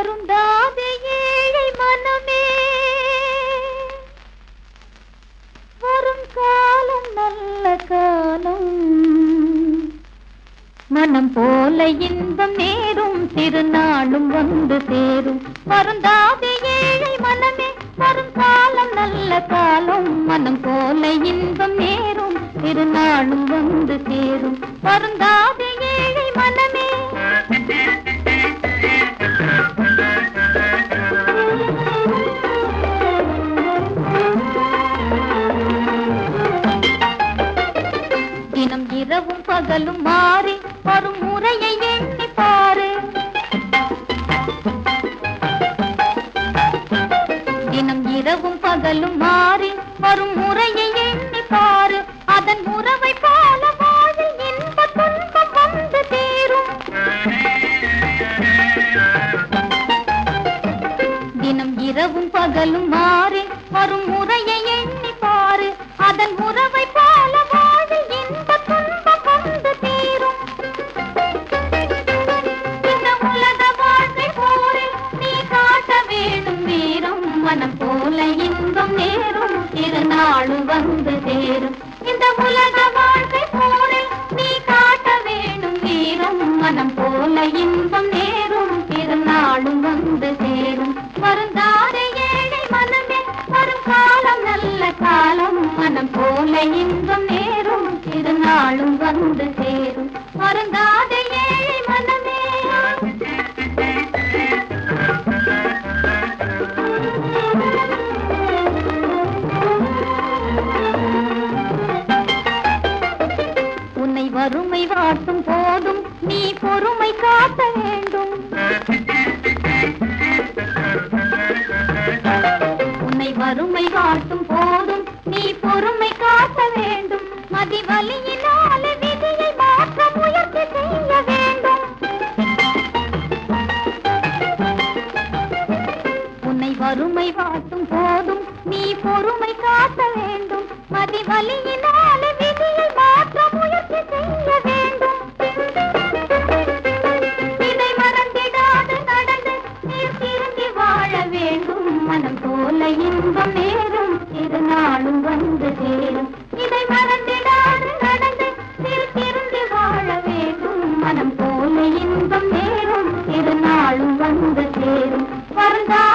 வருந்தாத ஏழை மனமே. வரும் காலம் நல்ல காலம். மனம் போல இன்பம் நேரும் திருநாளும் வந்து சேரும். வருந்தாத ஏழை மனமே வரும் காலம் நல்ல காலம். மனம் போல இன்பம் நேரும் திருநாளும் வந்து சேரும். வருந்தாத ஏழை மனமே பகலும் மாறி வரும் முறையை எண்ணி பாரு. தினம் இரவும் பகலும் மாறி வரும் முறையை எண்ணி பாரு. அதன் உறவை போல வாழில் இன்ப துன்பம் வந்து சேரும் தினம் இரவும் பகலும் மாறி வரும் முறையை எண்ணி பாரு. அதன் உறவை போல வாழில் நாள் வந்து சேரும் இந்த உலக வாழ்க்கை போரில் நீ காட்ட வேண்டும் வீரம். மனம் போல இன்பம் நேரும் திருநாளும் வந்து சேரும் வருந்தாத ஏழை மனமே வரும் காலம் நல்ல காலம். மனம் போல இன்பம் நேரும் திருநாளும் வந்து வறுமை வாட்டும் போதும். நீ பொறுமை காட்ட வேண்டும். உன்னை வறுமை வாட்டும் போதும். நீ பொறுமை காட்ட வேண்டும். மதி வலியினால விதியை மாற்ற முயற்சி செய்ய வேண்டும். உன்னை வறுமை வாட்டும் போதும். நீ பொறுமை காட்ட வேண்டும். மதி வலியினால நேரம் இது நாளும் வந்து சேரும். இதை மறந்திடாது நடந்து திருத்திருந்து வாழ வேண்டும். மனம் போல இன்பம் நேரம் இது வந்து சேரும். வருந்தா